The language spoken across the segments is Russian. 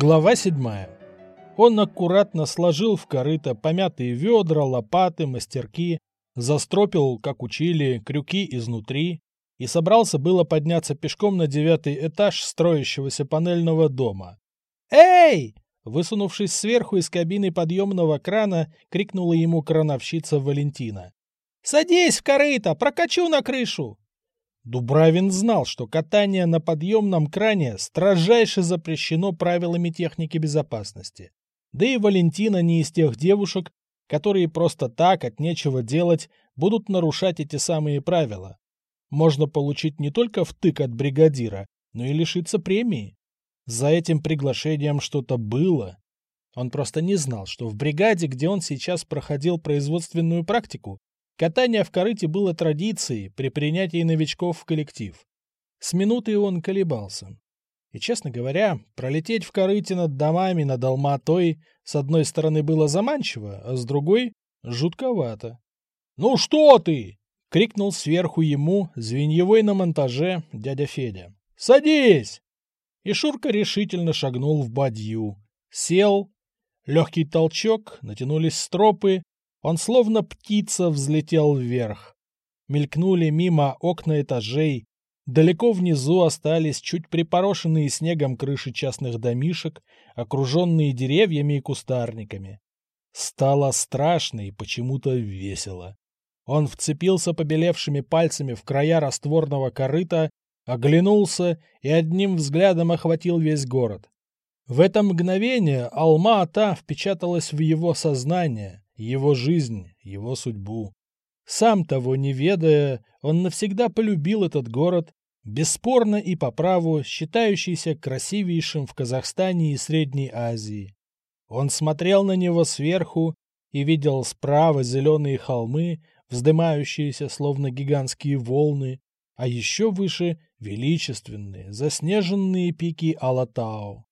Глава седьмая. Он аккуратно сложил в корыто помятые ведра, лопаты, мастерки, застропил, как учили, крюки изнутри и собрался было подняться пешком на девятый этаж строящегося панельного дома. «Эй!» Высунувшись сверху из кабины подъемного крана, крикнула ему крановщица Валентина. «Садись в корыто, прокачу на крышу!» Дубравин знал, что катание на подъемном кране строжайше запрещено правилами техники безопасности. Да и Валентина не из тех девушек, которые просто так, от нечего делать, будут нарушать эти самые правила. Можно получить не только втык от бригадира, но и лишиться премии. За этим приглашением что-то было. Он просто не знал, что в бригаде, где он сейчас проходил производственную практику, Катание в корыте было традицией при принятии новичков в коллектив. С минуты он колебался. И, честно говоря, пролететь в корыте над домами над Алматой с одной стороны было заманчиво, а с другой — жутковато. «Ну что ты!» — крикнул сверху ему, звеньевой на монтаже, дядя Федя. «Садись!» И Шурка решительно шагнул в бадью. Сел. Легкий толчок, натянулись стропы, он словно птица взлетел вверх. Мелькнули мимо окна этажей. Далеко внизу остались чуть припорошенные снегом крыши частных домишек, окруженные деревьями и кустарниками. Стало страшно и почему-то весело. Он вцепился побелевшими пальцами в края растворного корыта, оглянулся и одним взглядом охватил весь город. В это мгновение Алма-Ата впечаталась в его сознание, его жизнь, его судьбу. Сам того не ведая, он навсегда полюбил этот город, бесспорно и по праву считающийся красивейшим в Казахстане и Средней Азии. Он смотрел на него сверху и видел справа зеленые холмы, вздымающиеся словно гигантские волны, а еще выше величественные, заснеженные пики Алатау.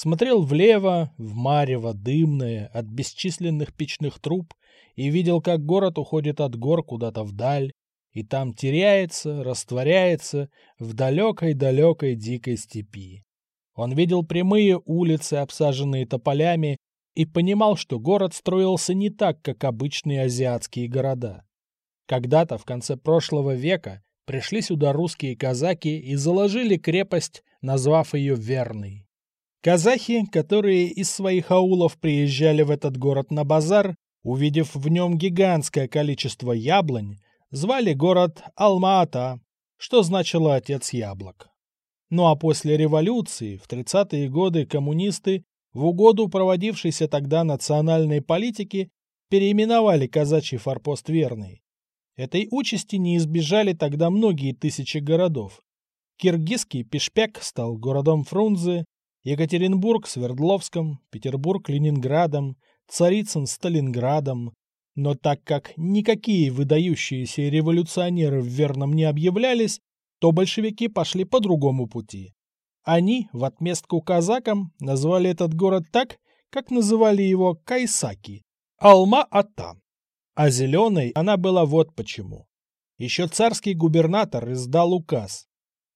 Смотрел влево, в марево дымное от бесчисленных печных труб и видел, как город уходит от гор куда-то вдаль, и там теряется, растворяется в далекой-далекой дикой степи. Он видел прямые улицы, обсаженные тополями, и понимал, что город строился не так, как обычные азиатские города. Когда-то, в конце прошлого века, пришли сюда русские казаки и заложили крепость, назвав ее Верной. Казахи, которые из своих аулов приезжали в этот город на базар, увидев в нем гигантское количество яблонь, звали город Алма-Ата, что значило «отец яблок». Ну а после революции, в 30-е годы коммунисты, в угоду проводившейся тогда национальной политики, переименовали казачий форпост Верный. Этой участи не избежали тогда многие тысячи городов. Киргизский Пешпек стал городом Фрунзе, Екатеринбург Свердловском, Петербург Ленинградом, Царицын Сталинградом. Но так как никакие выдающиеся революционеры в Верном не объявлялись, то большевики пошли по другому пути. Они, в отместку казакам, назвали этот город так, как называли его Кайсаки – Алма-Ата. А зеленой она была вот почему. Еще царский губернатор издал указ.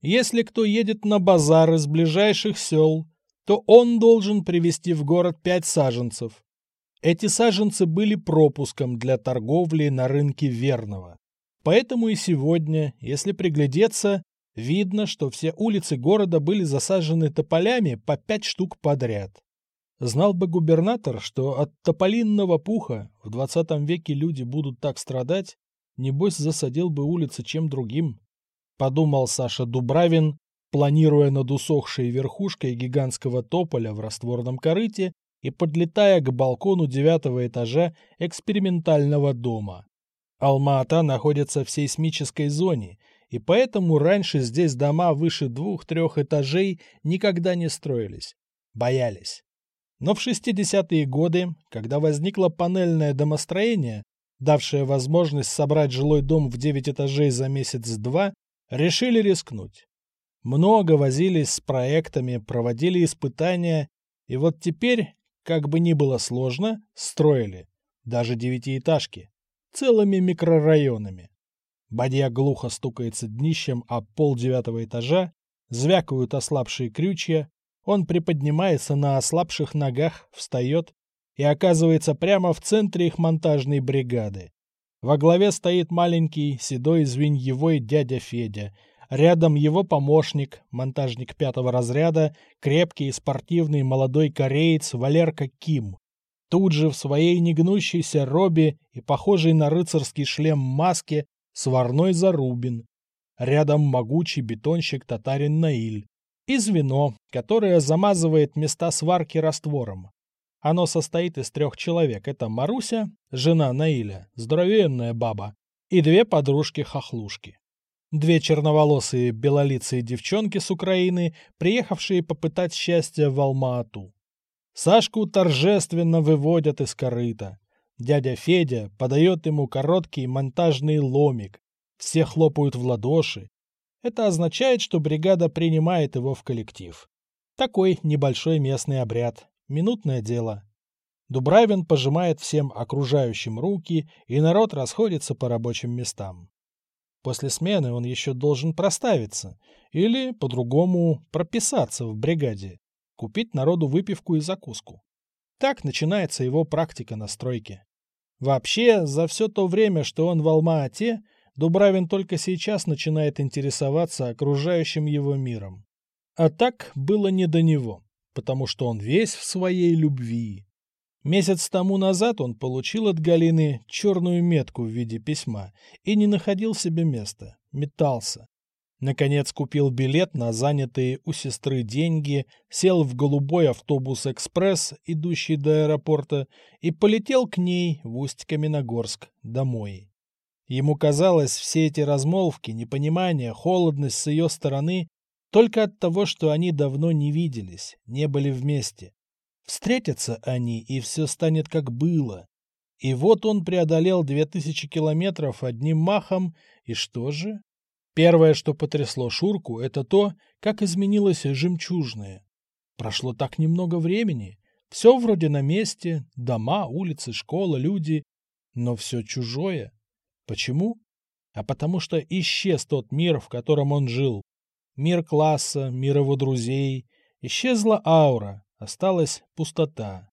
Если кто едет на базар из ближайших сел, то он должен привезти в город пять саженцев. Эти саженцы были пропуском для торговли на рынке Верного. Поэтому и сегодня, если приглядеться, видно, что все улицы города были засажены тополями по пять штук подряд. Знал бы губернатор, что от тополинного пуха в двадцатом веке люди будут так страдать, небось засадил бы улицы чем другим. Подумал Саша Дубравин, планируя над усохшей верхушкой гигантского тополя в растворном корыте и подлетая к балкону девятого этажа экспериментального дома. Алма-Ата находится в сейсмической зоне, и поэтому раньше здесь дома выше двух-трех этажей никогда не строились. Боялись. Но в 60-е годы, когда возникло панельное домостроение, давшее возможность собрать жилой дом в 9 этажей за месяц-два, решили рискнуть. Много возились с проектами, проводили испытания, и вот теперь, как бы ни было сложно, строили. Даже девятиэтажки. Целыми микрорайонами. Бадья глухо стукается днищем о пол девятого этажа, звякают ослабшие крючья, Он приподнимается на ослабших ногах, встает и оказывается прямо в центре их монтажной бригады. Во главе стоит маленький, седой звеньевой дядя Федя. Рядом его помощник, монтажник пятого разряда, крепкий и спортивный молодой кореец Валерка Ким. Тут же в своей негнущейся робе и похожей на рыцарский шлем маске сварной Зарубин. Рядом могучий бетонщик татарин Наиль. И звено, которое замазывает места сварки раствором. Оно состоит из трех человек. Это Маруся, жена Наиля, здоровенная баба, и две подружки-хохлушки. Две черноволосые белолицые девчонки с Украины, приехавшие попытать счастье в Алма-Ату. Сашку торжественно выводят из корыта. Дядя Федя подает ему короткий монтажный ломик. Все хлопают в ладоши. Это означает, что бригада принимает его в коллектив. Такой небольшой местный обряд. Минутное дело. Дубравин пожимает всем окружающим руки, и народ расходится по рабочим местам. После смены он еще должен проставиться, или, по-другому, прописаться в бригаде купить народу выпивку и закуску. Так начинается его практика на стройке. Вообще, за все то время, что он в Алма-Ате, Дубравин только сейчас начинает интересоваться окружающим его миром. А так было не до него, потому что он весь в своей любви. Месяц тому назад он получил от Галины черную метку в виде письма и не находил себе места, метался. Наконец купил билет на занятые у сестры деньги, сел в голубой автобус-экспресс, идущий до аэропорта, и полетел к ней в Усть-Каменогорск, домой. Ему казалось, все эти размолвки, непонимание, холодность с ее стороны только от того, что они давно не виделись, не были вместе. Встретятся они, и все станет как было. И вот он преодолел две тысячи километров одним махом, и что же? Первое, что потрясло Шурку, это то, как изменилось жемчужное. Прошло так немного времени. Все вроде на месте, дома, улицы, школа, люди. Но все чужое. Почему? А потому что исчез тот мир, в котором он жил. Мир класса, мир его друзей. Исчезла аура, осталась пустота.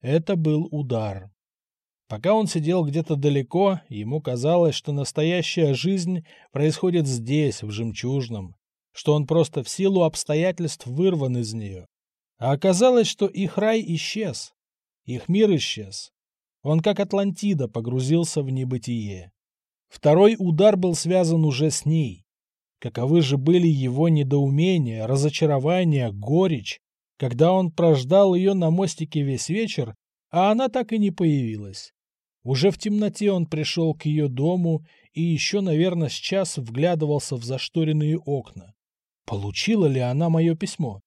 Это был удар. Пока он сидел где-то далеко, ему казалось, что настоящая жизнь происходит здесь, в Жемчужном, что он просто в силу обстоятельств вырван из нее. А оказалось, что их рай исчез, их мир исчез. Он как Атлантида погрузился в небытие. Второй удар был связан уже с ней. Каковы же были его недоумения, разочарования, горечь, когда он прождал ее на мостике весь вечер, а она так и не появилась. Уже в темноте он пришел к ее дому и еще, наверное, с час вглядывался в зашторенные окна. Получила ли она мое письмо?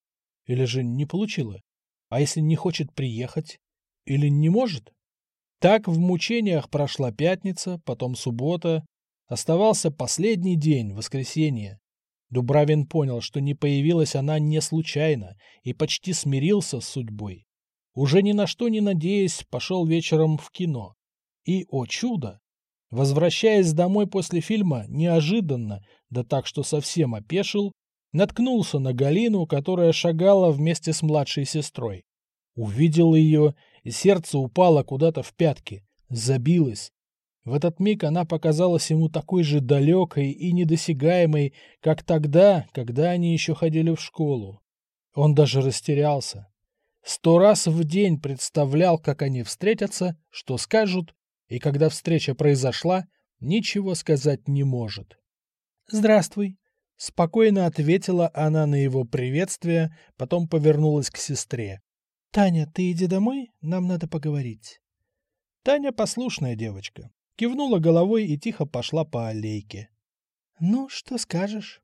Или же не получила? А если не хочет приехать? Или не может? Так в мучениях прошла пятница, потом суббота. Оставался последний день, воскресенье. Дубравин понял, что не появилась она не случайно, и почти смирился с судьбой. Уже ни на что не надеясь, пошел вечером в кино. И, о чудо! Возвращаясь домой после фильма, неожиданно, да так, что совсем опешил, наткнулся на Галину, которая шагала вместе с младшей сестрой. Увидел ее, и сердце упало куда-то в пятки, забилось. В этот миг она показалась ему такой же далекой и недосягаемой, как тогда, когда они еще ходили в школу. Он даже растерялся. Сто раз в день представлял, как они встретятся, что скажут, и когда встреча произошла, ничего сказать не может. «Здравствуй», — спокойно ответила она на его приветствие, потом повернулась к сестре. «Таня, ты иди домой, нам надо поговорить». Таня послушная девочка, кивнула головой и тихо пошла по аллейке. «Ну, что скажешь?»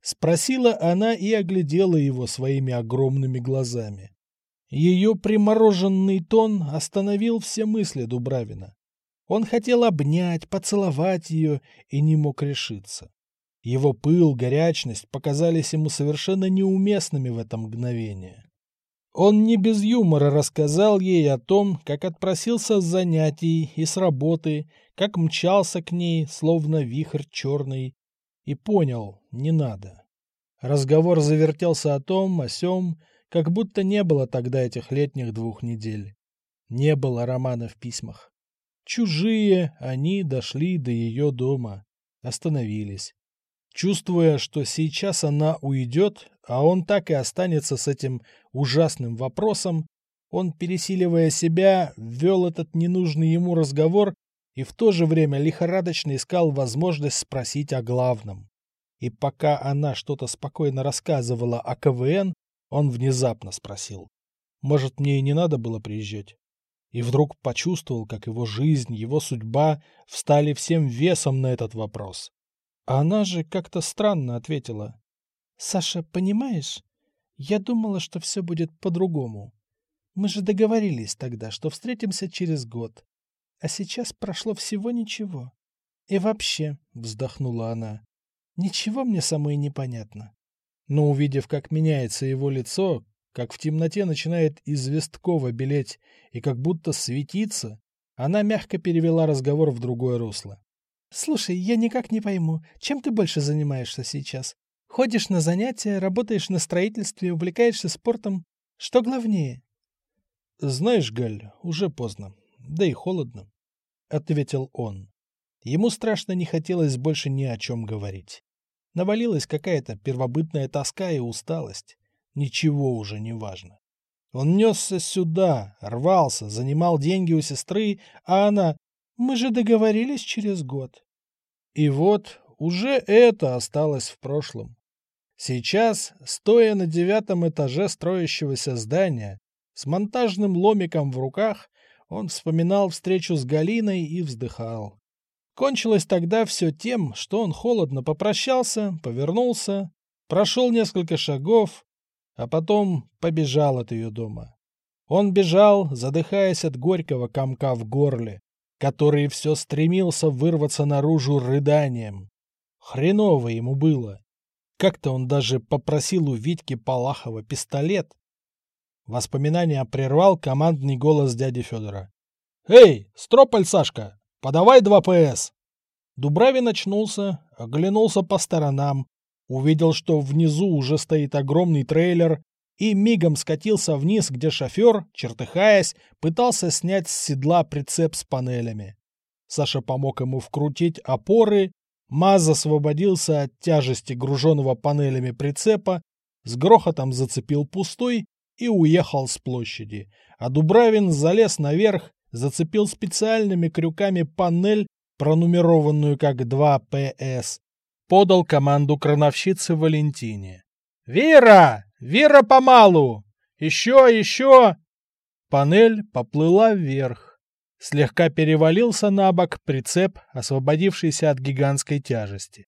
Спросила она и оглядела его своими огромными глазами. Ее примороженный тон остановил все мысли Дубравина. Он хотел обнять, поцеловать ее и не мог решиться. Его пыл, горячность показались ему совершенно неуместными в это мгновение. Он не без юмора рассказал ей о том, как отпросился с занятий и с работы, как мчался к ней, словно вихрь черный, и понял, не надо. Разговор завертелся о том, о сём, как будто не было тогда этих летних двух недель. Не было романа в письмах. Чужие они дошли до ее дома, остановились. Чувствуя, что сейчас она уйдет, а он так и останется с этим ужасным вопросом, он, пересиливая себя, ввел этот ненужный ему разговор и в то же время лихорадочно искал возможность спросить о главном. И пока она что-то спокойно рассказывала о КВН, он внезапно спросил. Может, мне и не надо было приезжать? И вдруг почувствовал, как его жизнь, его судьба встали всем весом на этот вопрос. Она же как-то странно ответила. «Саша, понимаешь, я думала, что все будет по-другому. Мы же договорились тогда, что встретимся через год. А сейчас прошло всего ничего. И вообще, вздохнула она, ничего мне самой не понятно. Но увидев, как меняется его лицо, как в темноте начинает известково белеть и как будто светиться, она мягко перевела разговор в другое русло. «Слушай, я никак не пойму, чем ты больше занимаешься сейчас? Ходишь на занятия, работаешь на строительстве, увлекаешься спортом. Что главнее?» «Знаешь, Галь, уже поздно, да и холодно. — ответил он. Ему страшно не хотелось больше ни о чем говорить. Навалилась какая-то первобытная тоска и усталость. Ничего уже не важно. Он несся сюда, рвался, занимал деньги у сестры, а она... Мы же договорились через год. И вот уже это осталось в прошлом. Сейчас, стоя на девятом этаже строящегося здания, с монтажным ломиком в руках, он вспоминал встречу с Галиной и вздыхал. Кончилось тогда все тем, что он холодно попрощался, повернулся, прошел несколько шагов, а потом побежал от ее дома. Он бежал, задыхаясь от горького комка в горле, который все стремился вырваться наружу рыданием. Хреново ему было. Как-то он даже попросил у Витьки Палахова пистолет, Воспоминания прервал командный голос дяди Федора. «Эй, Строполь Сашка, подавай два ПС!» Дубравин очнулся, оглянулся по сторонам, увидел, что внизу уже стоит огромный трейлер, и мигом скатился вниз, где шофер, чертыхаясь, пытался снять с седла прицеп с панелями. Саша помог ему вкрутить опоры, МАЗ освободился от тяжести груженного панелями прицепа, с грохотом зацепил пустой и уехал с площади, а Дубравин залез наверх, зацепил специальными крюками панель, пронумерованную как 2ПС, подал команду крановщице Валентине. «Вера! Вера помалу! Еще, еще!» Панель поплыла вверх. Слегка перевалился на бок прицеп, освободившийся от гигантской тяжести.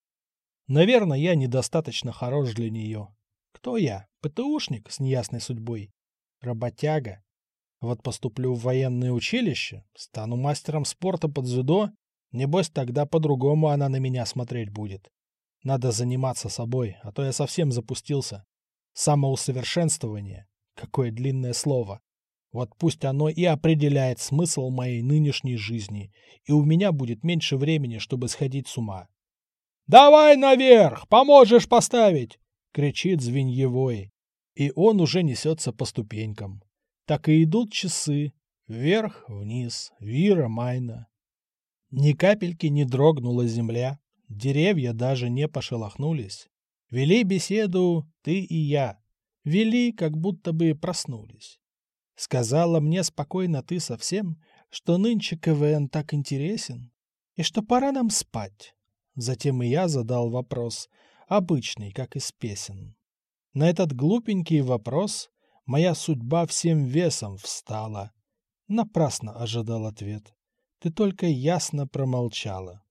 Наверное, я недостаточно хорош для нее. Кто я? ПТУшник с неясной судьбой? Работяга? Вот поступлю в военное училище, стану мастером спорта под дзюдо, небось тогда по-другому она на меня смотреть будет. Надо заниматься собой, а то я совсем запустился. Самоусовершенствование. Какое длинное слово. Вот пусть оно и определяет смысл моей нынешней жизни, и у меня будет меньше времени, чтобы сходить с ума. «Давай наверх! Поможешь поставить!» кричит звеньевой, и он уже несется по ступенькам. Так и идут часы, вверх-вниз, вира-майна. Ни капельки не дрогнула земля, деревья даже не пошелохнулись. Вели беседу ты и я, вели, как будто бы проснулись. Сказала мне спокойно ты совсем, что нынче КВН так интересен, и что пора нам спать. Затем и я задал вопрос, обычный, как из песен. На этот глупенький вопрос моя судьба всем весом встала. Напрасно ожидал ответ. Ты только ясно промолчала.